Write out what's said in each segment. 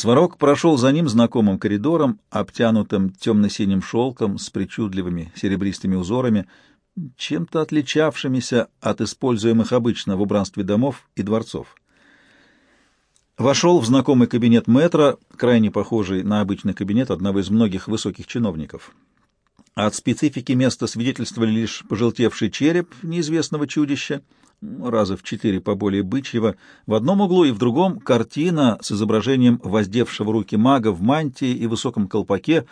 Сварог прошел за ним знакомым коридором, обтянутым темно-синим шелком с причудливыми серебристыми узорами, чем-то отличавшимися от используемых обычно в убранстве домов и дворцов. Вошел в знакомый кабинет мэтра, крайне похожий на обычный кабинет одного из многих высоких чиновников. От специфики места свидетельствовали лишь пожелтевший череп неизвестного чудища, раза в четыре поболее бычьего, в одном углу и в другом картина с изображением воздевшего руки мага в мантии и высоком колпаке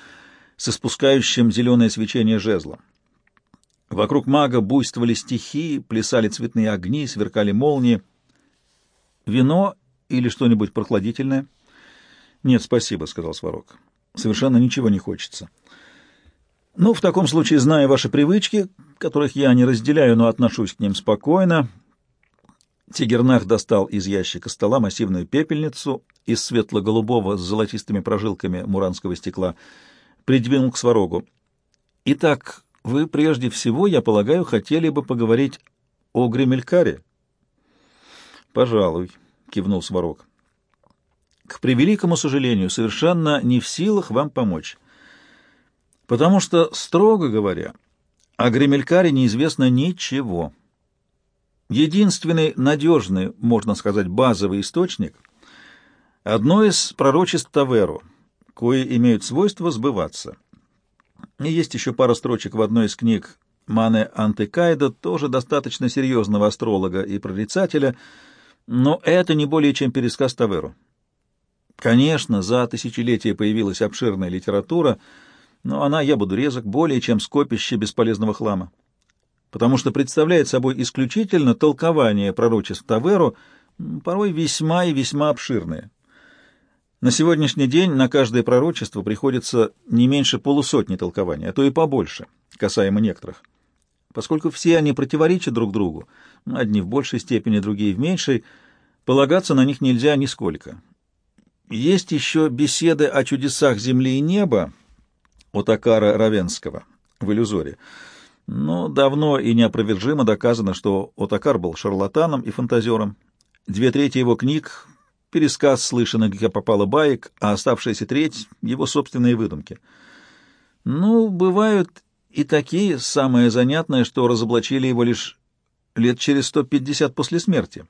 с испускающим зеленое свечение жезла. Вокруг мага буйствовали стихии, плясали цветные огни, сверкали молнии. «Вино или что-нибудь прохладительное?» «Нет, спасибо», — сказал Сварог. «Совершенно ничего не хочется». «Ну, в таком случае, зная ваши привычки, которых я не разделяю, но отношусь к ним спокойно, Тигернах достал из ящика стола массивную пепельницу из светло-голубого с золотистыми прожилками муранского стекла, придвинул к сварогу. «Итак, вы прежде всего, я полагаю, хотели бы поговорить о Гремелькаре?» «Пожалуй», — кивнул сварог. «К превеликому сожалению, совершенно не в силах вам помочь, потому что, строго говоря, о Гремелькаре неизвестно ничего». Единственный надежный, можно сказать, базовый источник — одно из пророчеств Таверу, кое имеют свойство сбываться. И есть еще пара строчек в одной из книг Мане Антекайда, тоже достаточно серьезного астролога и прорицателя, но это не более чем пересказ Таверу. Конечно, за тысячелетия появилась обширная литература, но она, я буду резок, более чем скопище бесполезного хлама потому что представляет собой исключительно толкование пророчеств Таверу, порой весьма и весьма обширные. На сегодняшний день на каждое пророчество приходится не меньше полусотни толкований, а то и побольше, касаемо некоторых. Поскольку все они противоречат друг другу, одни в большей степени, другие в меньшей, полагаться на них нельзя нисколько. Есть еще беседы о чудесах земли и неба от Акара Равенского в иллюзоре — но давно и неопровержимо доказано, что Отакар был шарлатаном и фантазером. Две трети его книг — пересказ слышанных, где попало баек, а оставшаяся треть — его собственные выдумки. Ну, бывают и такие, самое занятное, что разоблачили его лишь лет через 150 после смерти.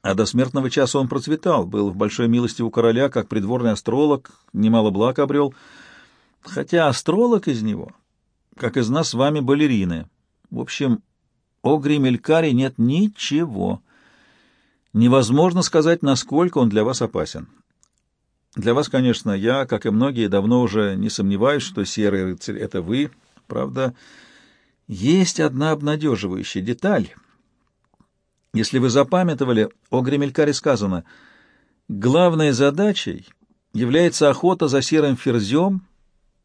А до смертного часа он процветал, был в большой милости у короля, как придворный астролог, немало благ обрел. Хотя астролог из него как из нас с вами балерины. В общем, о Гримелькаре нет ничего. Невозможно сказать, насколько он для вас опасен. Для вас, конечно, я, как и многие, давно уже не сомневаюсь, что серый рыцарь — это вы. Правда, есть одна обнадеживающая деталь. Если вы запамятовали, о Гремелькаре сказано, главной задачей является охота за серым ферзем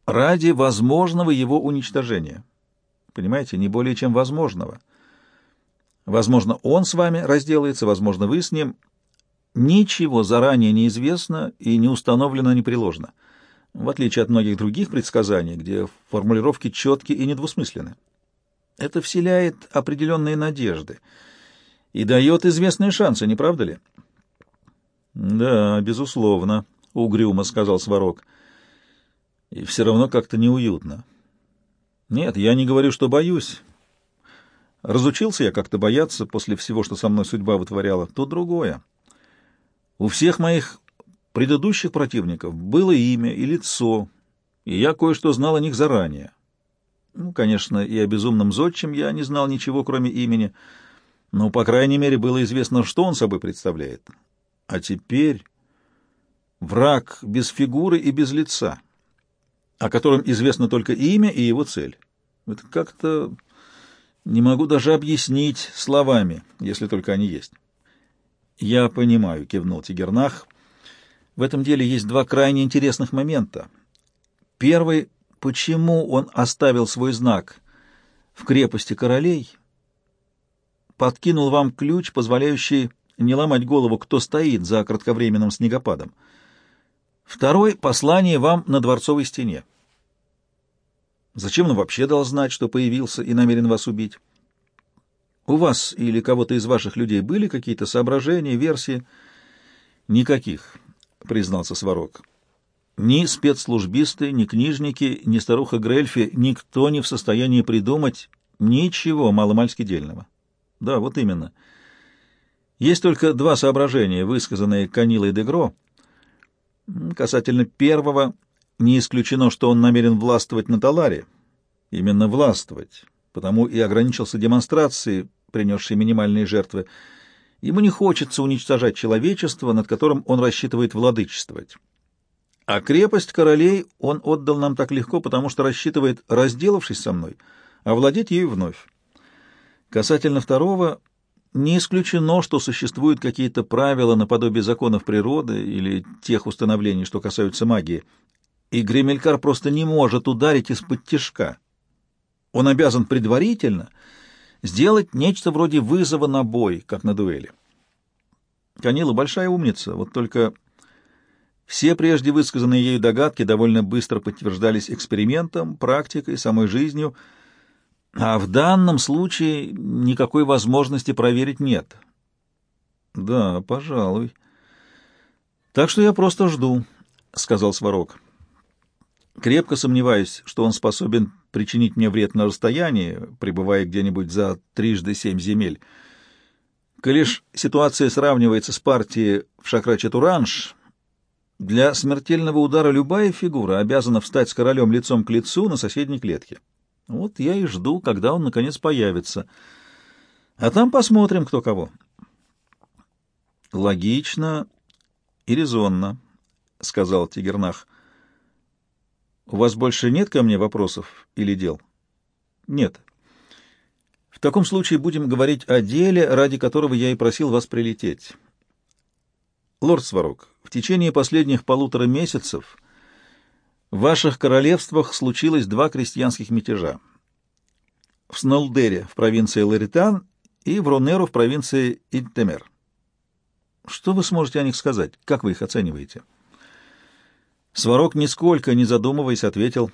ради возможного его уничтожения. Понимаете, не более чем возможного. Возможно, он с вами разделается, возможно, вы с ним. Ничего заранее не известно и не установлено непреложно, в отличие от многих других предсказаний, где формулировки четкие и недвусмысленны. Это вселяет определенные надежды и дает известные шансы, не правда ли? — Да, безусловно, — угрюмо сказал Сварог. — и все равно как-то неуютно. Нет, я не говорю, что боюсь. Разучился я как-то бояться после всего, что со мной судьба вытворяла. То другое. У всех моих предыдущих противников было имя и лицо, и я кое-что знал о них заранее. Ну, конечно, и о безумном зодчем я не знал ничего, кроме имени, но, по крайней мере, было известно, что он собой представляет. А теперь враг без фигуры и без лица — о котором известно только имя и его цель. Это как-то не могу даже объяснить словами, если только они есть. «Я понимаю», — кивнул Тигернах. «В этом деле есть два крайне интересных момента. Первый — почему он оставил свой знак в крепости королей, подкинул вам ключ, позволяющий не ломать голову, кто стоит за кратковременным снегопадом. Второй — послание вам на дворцовой стене. Зачем он вообще дал знать, что появился и намерен вас убить? У вас или кого-то из ваших людей были какие-то соображения, версии? Никаких. признался Сварог. Ни спецслужбисты, ни книжники, ни старуха Грельфи, никто не в состоянии придумать ничего маломальски дельного. Да, вот именно. Есть только два соображения, высказанные Канилой Дегро. Касательно первого, не исключено, что он намерен властвовать на Таларе. Именно властвовать, потому и ограничился демонстрацией, принесшей минимальные жертвы. Ему не хочется уничтожать человечество, над которым он рассчитывает владычествовать. А крепость королей он отдал нам так легко, потому что рассчитывает, разделавшись со мной, овладеть ею вновь. Касательно второго, не исключено, что существуют какие-то правила наподобие законов природы или тех установлений, что касаются магии, и Гремелькар просто не может ударить из-под тишка. Он обязан предварительно сделать нечто вроде вызова на бой, как на дуэли. Канила большая умница, вот только все прежде высказанные ею догадки довольно быстро подтверждались экспериментом, практикой, самой жизнью, а в данном случае никакой возможности проверить нет. Да, пожалуй. Так что я просто жду, — сказал Сварог. Крепко сомневаюсь, что он способен причинить мне вред на расстоянии, пребывая где-нибудь за трижды семь земель. Коли ситуация сравнивается с партией в Шакрачатуранж, для смертельного удара любая фигура обязана встать с королем лицом к лицу на соседней клетке. Вот я и жду, когда он наконец появится. А там посмотрим, кто кого. Логично и резонно, — сказал Тигернах. У вас больше нет ко мне вопросов или дел? Нет. В таком случае будем говорить о деле, ради которого я и просил вас прилететь. Лорд Сварог, в течение последних полутора месяцев в ваших королевствах случилось два крестьянских мятежа. В Снолдере в провинции Ларитан и в Ронеру в провинции Идтемер. Что вы сможете о них сказать? Как вы их оцениваете? Сварог, нисколько не задумываясь, ответил,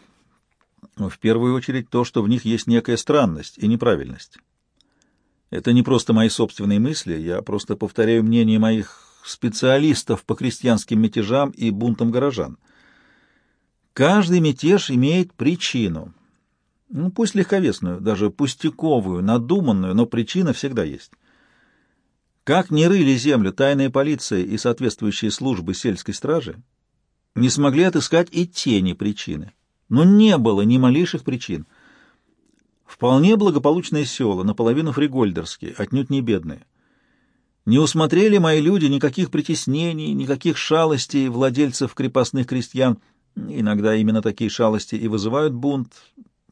в первую очередь то, что в них есть некая странность и неправильность. Это не просто мои собственные мысли, я просто повторяю мнение моих специалистов по крестьянским мятежам и бунтам горожан. Каждый мятеж имеет причину. Ну, пусть легковесную, даже пустяковую, надуманную, но причина всегда есть. Как не рыли землю тайная полиция и соответствующие службы сельской стражи, не смогли отыскать и тени причины. Но не было ни малейших причин. Вполне благополучные села, наполовину фригольдерские, отнюдь не бедные. Не усмотрели мои люди никаких притеснений, никаких шалостей владельцев крепостных крестьян. Иногда именно такие шалости и вызывают бунт,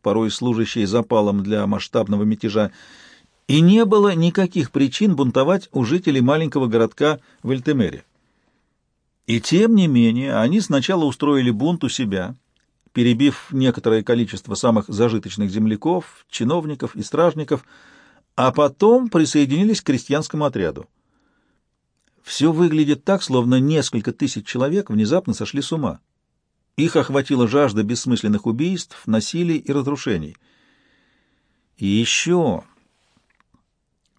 порой служащие запалом для масштабного мятежа. И не было никаких причин бунтовать у жителей маленького городка в Эльтемере. И тем не менее они сначала устроили бунт у себя, перебив некоторое количество самых зажиточных земляков, чиновников и стражников, а потом присоединились к крестьянскому отряду. Все выглядит так, словно несколько тысяч человек внезапно сошли с ума. Их охватила жажда бессмысленных убийств, насилий и разрушений. И еще...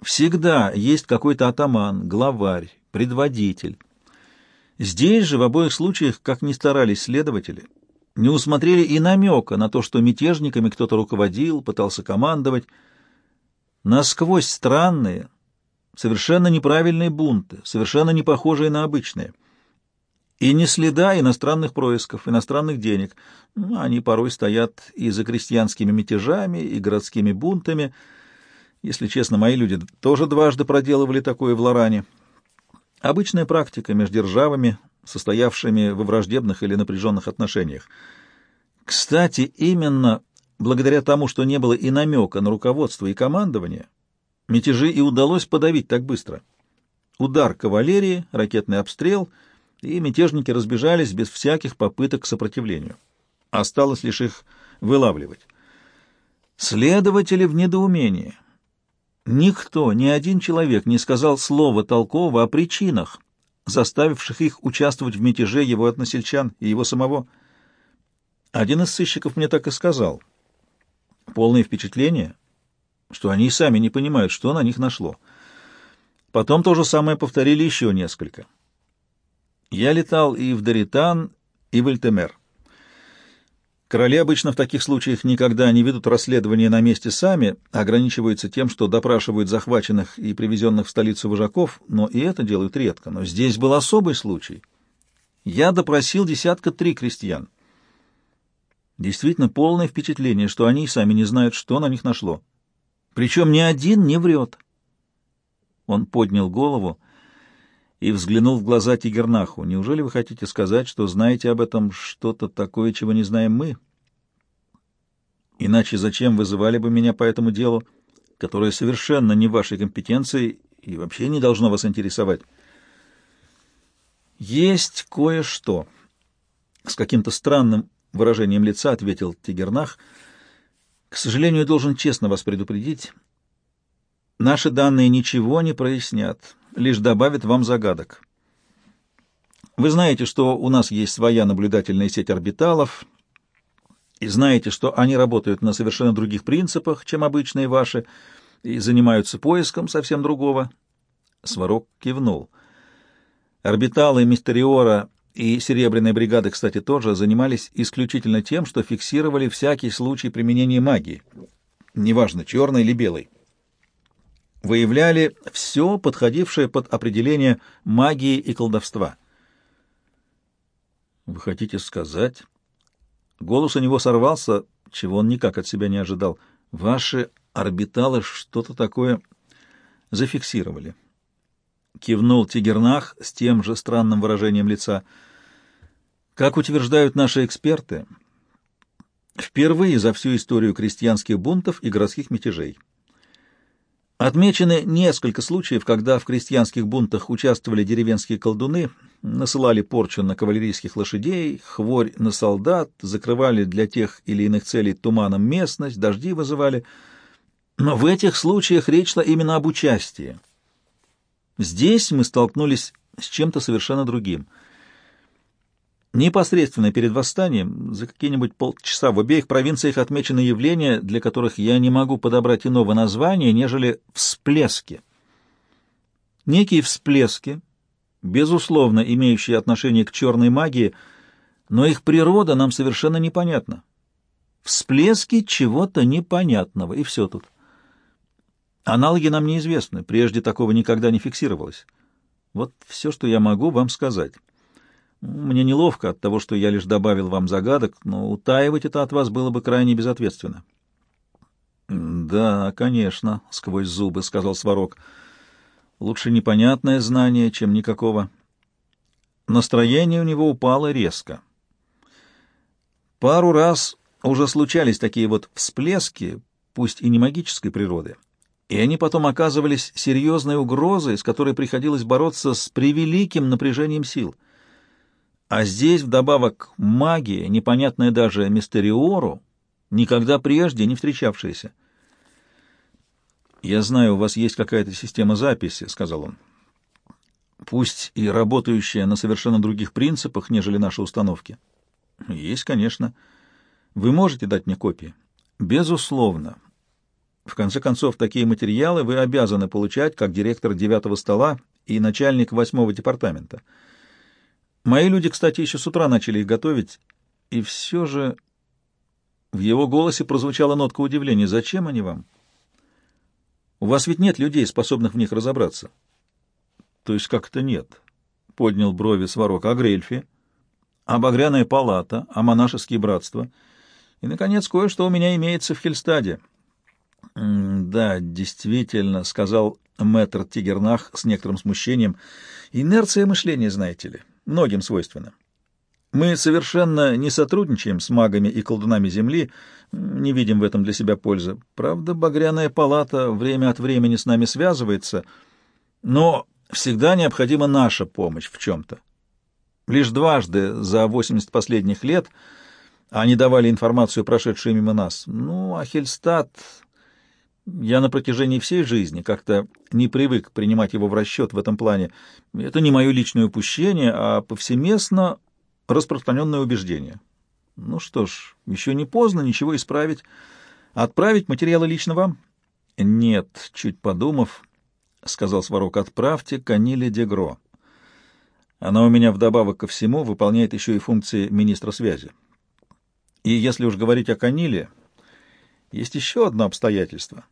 Всегда есть какой-то атаман, главарь, предводитель. Здесь же в обоих случаях, как ни старались следователи, не усмотрели и намека на то, что мятежниками кто-то руководил, пытался командовать. Насквозь странные, совершенно неправильные бунты, совершенно не похожие на обычные. И не следа иностранных происков, иностранных денег. Ну, они порой стоят и за крестьянскими мятежами, и городскими бунтами. Если честно, мои люди тоже дважды проделывали такое в Лоране. Обычная практика между державами, состоявшими во враждебных или напряженных отношениях. Кстати, именно благодаря тому, что не было и намека на руководство и командование, Мятежи и удалось подавить так быстро. Удар кавалерии, ракетный обстрел, и мятежники разбежались без всяких попыток к сопротивлению. Осталось лишь их вылавливать. Следователи в недоумении. Никто, ни один человек не сказал слова толкового о причинах, заставивших их участвовать в мятеже его односельчан и его самого. Один из сыщиков мне так и сказал. Полное впечатление — что они и сами не понимают, что на них нашло. Потом то же самое повторили еще несколько. Я летал и в Доритан, и в Эльтемер. Короли обычно в таких случаях никогда не ведут расследование на месте сами, ограничиваются тем, что допрашивают захваченных и привезенных в столицу вожаков, но и это делают редко. Но здесь был особый случай. Я допросил десятка три крестьян. Действительно полное впечатление, что они сами не знают, что на них нашло. Причем ни один не врет. Он поднял голову и взглянул в глаза Тигернаху. «Неужели вы хотите сказать, что знаете об этом что-то такое, чего не знаем мы? Иначе зачем вызывали бы меня по этому делу, которое совершенно не в вашей компетенции и вообще не должно вас интересовать?» «Есть кое-что», — с каким-то странным выражением лица ответил Тигернах. «К сожалению, должен честно вас предупредить». Наши данные ничего не прояснят, лишь добавят вам загадок. Вы знаете, что у нас есть своя наблюдательная сеть орбиталов, и знаете, что они работают на совершенно других принципах, чем обычные ваши, и занимаются поиском совсем другого. Сварог кивнул. Орбиталы Мистериора и Серебряная бригада, кстати, тоже занимались исключительно тем, что фиксировали всякий случай применения магии, неважно, черной или белой выявляли все, подходившее под определение магии и колдовства. «Вы хотите сказать?» Голос у него сорвался, чего он никак от себя не ожидал. «Ваши орбиталы что-то такое зафиксировали». Кивнул Тигернах с тем же странным выражением лица. «Как утверждают наши эксперты, впервые за всю историю крестьянских бунтов и городских мятежей». Отмечены несколько случаев, когда в крестьянских бунтах участвовали деревенские колдуны, насылали порчу на кавалерийских лошадей, хворь на солдат, закрывали для тех или иных целей туманом местность, дожди вызывали. Но в этих случаях речь шла именно об участии. Здесь мы столкнулись с чем-то совершенно другим — Непосредственно перед восстанием, за какие-нибудь полчаса, в обеих провинциях отмечены явления, для которых я не могу подобрать иного названия, нежели всплески. Некие всплески, безусловно имеющие отношение к черной магии, но их природа нам совершенно непонятна. Всплески чего-то непонятного, и все тут. Аналоги нам неизвестны, прежде такого никогда не фиксировалось. Вот все, что я могу вам сказать. Мне неловко от того, что я лишь добавил вам загадок, но утаивать это от вас было бы крайне безответственно. — Да, конечно, — сквозь зубы сказал Сварог. — Лучше непонятное знание, чем никакого. Настроение у него упало резко. Пару раз уже случались такие вот всплески, пусть и не магической природы, и они потом оказывались серьезной угрозой, с которой приходилось бороться с превеликим напряжением сил — а здесь вдобавок магия, непонятная даже Мистериору, никогда прежде не встречавшаяся. «Я знаю, у вас есть какая-то система записи», — сказал он. «Пусть и работающая на совершенно других принципах, нежели наши установки». «Есть, конечно. Вы можете дать мне копии?» «Безусловно. В конце концов, такие материалы вы обязаны получать как директор девятого стола и начальник восьмого департамента». Мои люди, кстати, еще с утра начали их готовить, и все же в его голосе прозвучала нотка удивления. «Зачем они вам? У вас ведь нет людей, способных в них разобраться». «То есть как-то нет?» — поднял брови Сварог. «А Грельфи? А Багряная палата? А монашеские братства? И, наконец, кое-что у меня имеется в Хельстаде». «Да, действительно», — сказал мэтр Тигернах с некоторым смущением. «Инерция мышления, знаете ли» многим свойственно. Мы совершенно не сотрудничаем с магами и колдунами Земли, не видим в этом для себя пользы. Правда, Багряная палата время от времени с нами связывается, но всегда необходима наша помощь в чем-то. Лишь дважды за 80 последних лет они давали информацию, прошедшую мимо нас. Ну, а Хельстад... Я на протяжении всей жизни как-то не привык принимать его в расчет в этом плане. Это не мое личное упущение, а повсеместно распространенное убеждение. Ну что ж, еще не поздно ничего исправить. Отправить материалы лично вам? Нет, чуть подумав, — сказал Сварог, — отправьте Каниле Дегро. Она у меня вдобавок ко всему выполняет еще и функции министра связи. И если уж говорить о Каниле, есть еще одно обстоятельство.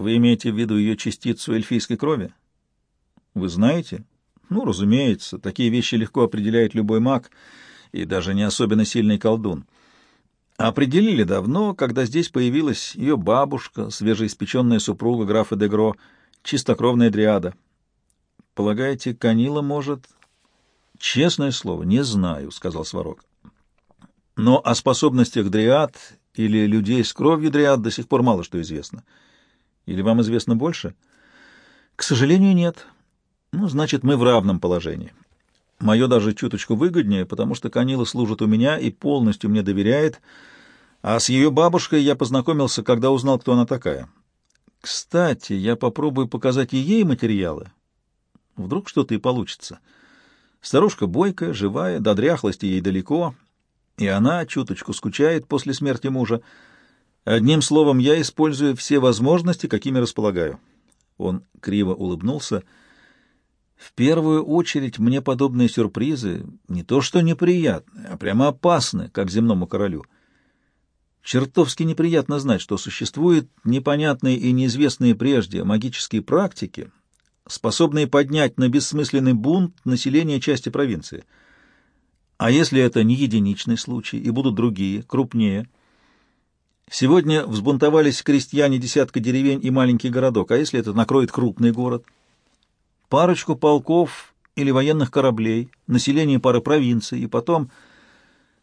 Вы имеете в виду ее частицу эльфийской крови? Вы знаете? Ну, разумеется, такие вещи легко определяет любой маг и даже не особенно сильный колдун. Определили давно, когда здесь появилась ее бабушка, свежеиспеченная супруга графа Дегро, чистокровная дриада. Полагаете, Канила может... Честное слово, не знаю, — сказал Сварог. Но о способностях дриад или людей с кровью дриад до сих пор мало что известно. Или вам известно больше? К сожалению, нет. Ну, значит, мы в равном положении. Мое даже чуточку выгоднее, потому что Канила служит у меня и полностью мне доверяет, а с ее бабушкой я познакомился, когда узнал, кто она такая. Кстати, я попробую показать и ей материалы. Вдруг что-то и получится. Старушка бойкая, живая, до дряхлости ей далеко, и она чуточку скучает после смерти мужа. Одним словом, я использую все возможности, какими располагаю. Он криво улыбнулся. В первую очередь мне подобные сюрпризы не то что неприятны, а прямо опасны, как земному королю. Чертовски неприятно знать, что существуют непонятные и неизвестные прежде магические практики, способные поднять на бессмысленный бунт население части провинции. А если это не единичный случай, и будут другие, крупнее? Сегодня взбунтовались крестьяне десятка деревень и маленький городок, а если это накроет крупный город? Парочку полков или военных кораблей, население пары провинций, и потом...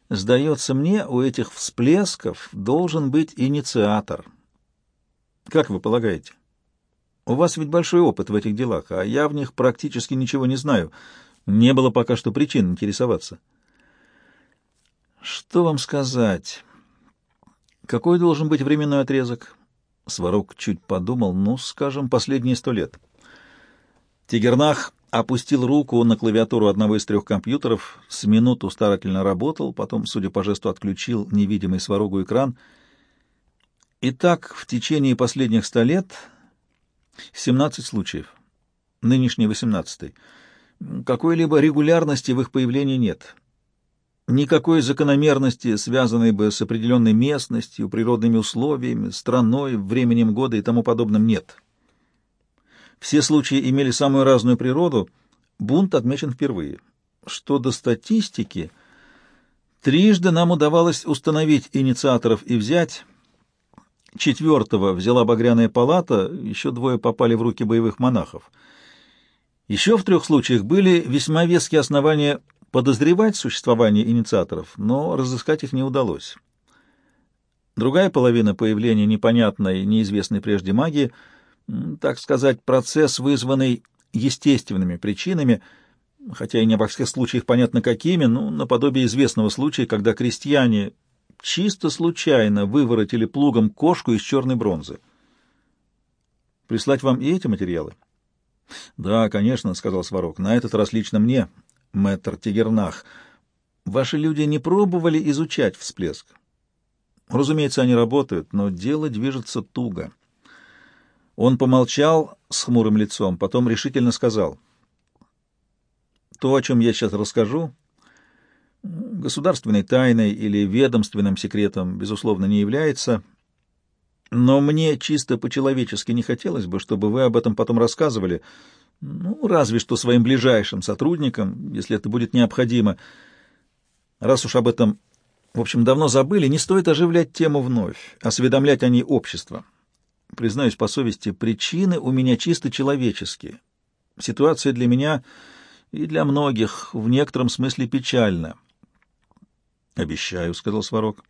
Сдается мне, у этих всплесков должен быть инициатор. Как вы полагаете? У вас ведь большой опыт в этих делах, а я в них практически ничего не знаю. Не было пока что причин интересоваться. Что вам сказать? Какой должен быть временной отрезок? Сварог чуть подумал, ну, скажем, последние сто лет. Тигернах опустил руку на клавиатуру одного из трех компьютеров, с минуту старательно работал, потом, судя по жесту, отключил невидимый сварогу экран. Итак, в течение последних ста лет 17 случаев, нынешний 18 Какой-либо регулярности в их появлении нет. Никакой закономерности, связанной бы с определенной местностью, природными условиями, страной, временем года и тому подобным, нет. Все случаи имели самую разную природу, бунт отмечен впервые. Что до статистики, трижды нам удавалось установить инициаторов и взять. Четвертого взяла Багряная палата, еще двое попали в руки боевых монахов. Еще в трех случаях были весьма веские основания подозревать существование инициаторов, но разыскать их не удалось. Другая половина появления непонятной, неизвестной прежде магии — так сказать, процесс, вызванный естественными причинами, хотя и не во всех случаях понятно какими, ну, наподобие известного случая, когда крестьяне чисто случайно выворотили плугом кошку из черной бронзы. Прислать вам и эти материалы? — Да, конечно, — сказал Сварог, — на этот раз лично мне, мэтр Тигернах. Ваши люди не пробовали изучать всплеск? Разумеется, они работают, но дело движется туго. — он помолчал с хмурым лицом, потом решительно сказал. «То, о чем я сейчас расскажу, государственной тайной или ведомственным секретом, безусловно, не является, но мне чисто по-человечески не хотелось бы, чтобы вы об этом потом рассказывали, ну, разве что своим ближайшим сотрудникам, если это будет необходимо. Раз уж об этом, в общем, давно забыли, не стоит оживлять тему вновь, осведомлять о ней общество». Признаюсь по совести, причины у меня чисто человеческие. Ситуация для меня и для многих в некотором смысле печальна. «Обещаю», — сказал Сварог.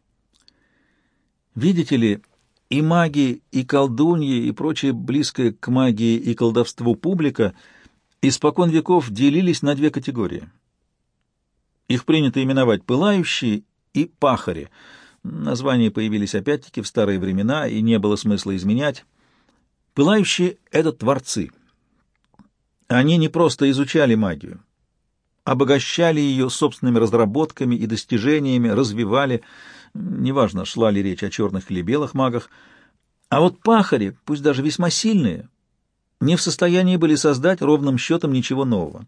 «Видите ли, и маги, и колдуньи, и прочее близкое к магии и колдовству публика испокон веков делились на две категории. Их принято именовать пылающие и пахари — Названия появились опять-таки в старые времена, и не было смысла изменять. Пылающие — это творцы. Они не просто изучали магию, обогащали ее собственными разработками и достижениями, развивали, неважно, шла ли речь о черных или белых магах, а вот пахари, пусть даже весьма сильные, не в состоянии были создать ровным счетом ничего нового.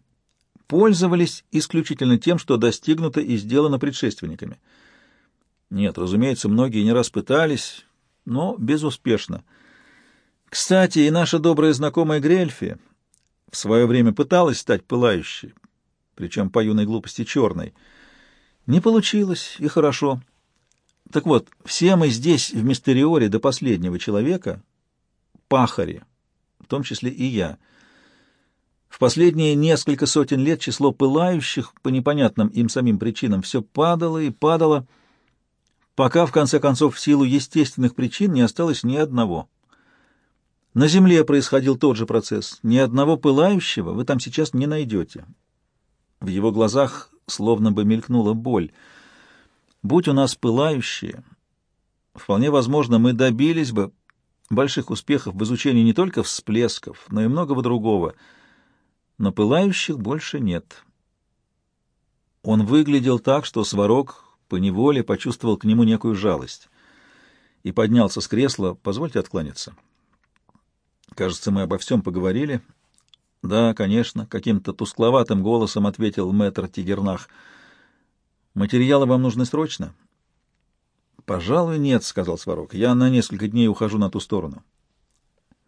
пользовались исключительно тем, что достигнуто и сделано предшественниками. Нет, разумеется, многие не раз пытались, но безуспешно. Кстати, и наша добрая знакомая Грельфи в свое время пыталась стать пылающей, причем по юной глупости черной. Не получилось, и хорошо. Так вот, все мы здесь, в Мистериоре, до последнего человека — пахари, в том числе и я. В последние несколько сотен лет число пылающих по непонятным им самим причинам все падало и падало, пока, в конце концов, в силу естественных причин не осталось ни одного. На Земле происходил тот же процесс. Ни одного пылающего вы там сейчас не найдете. В его глазах словно бы мелькнула боль — Будь у нас пылающие, вполне возможно, мы добились бы больших успехов в изучении не только всплесков, но и многого другого. Но пылающих больше нет. Он выглядел так, что Сварог поневоле почувствовал к нему некую жалость и поднялся с кресла. «Позвольте откланяться». «Кажется, мы обо всем поговорили». «Да, конечно», — каким-то тускловатым голосом ответил мэтр Тигернах — Материалы вам нужны срочно? — Пожалуй, нет, — сказал Сварог. — Я на несколько дней ухожу на ту сторону.